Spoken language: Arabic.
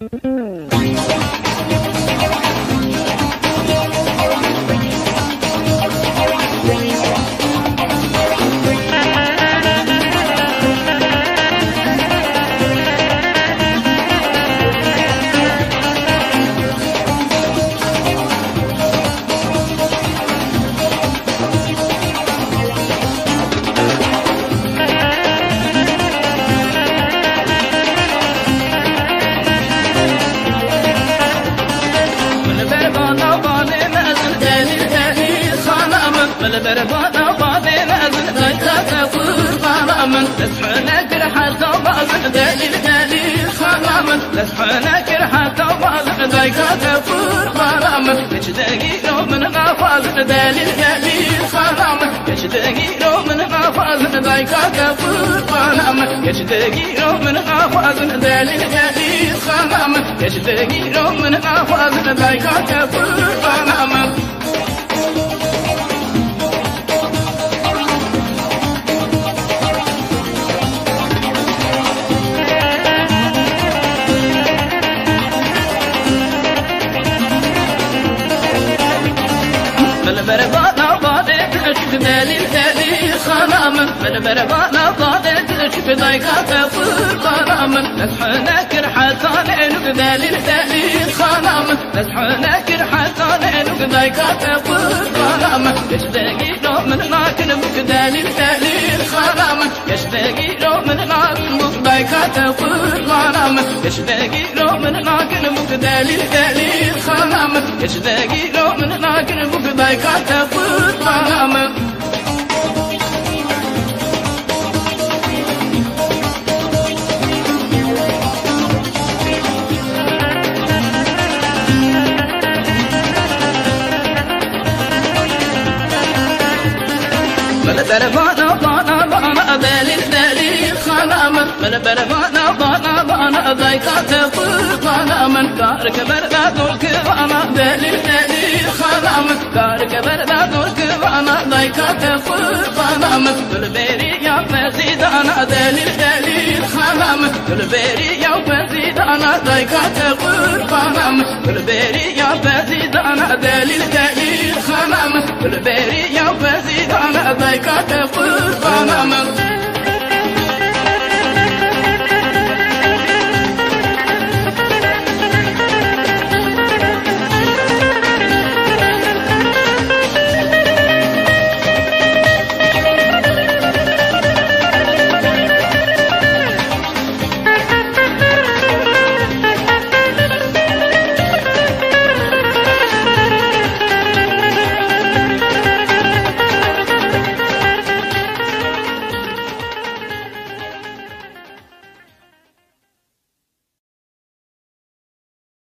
Mm-hmm. قربانا من بالبربانة بعدك أشوف دليل دليل خرامن بالبربانة بعدك أشوف ضيقات فرقرامن نسحنك رحتان عنك دليل دليل خرامن نسحنك رحتان عنك ضيقات فرقرامن يشتاقي لو من لكن بك دليل دليل خرامن يشتاقي لو من لكن بك ضيقات فرقرامن يشتاقي لو من لكن بك دليل يشتاقي لو من لكن بك ضيقات فرقرامن بالبربانة بانا بانا دليل دليل خلاما بالبربانة بانا بانا ضيقات فرقانا من Kar keberda dur kıvana Belir nedir haramız Kar keberda dur kıvana Dayka tefır kanamız Gülberi yapma zidana Delir delir haramız Gülberi yapma zidana Dayka tefır kanamız Gülberi yapma zidana Delir delir haramız Gülberi yapma zidana Dayka tefır kanamız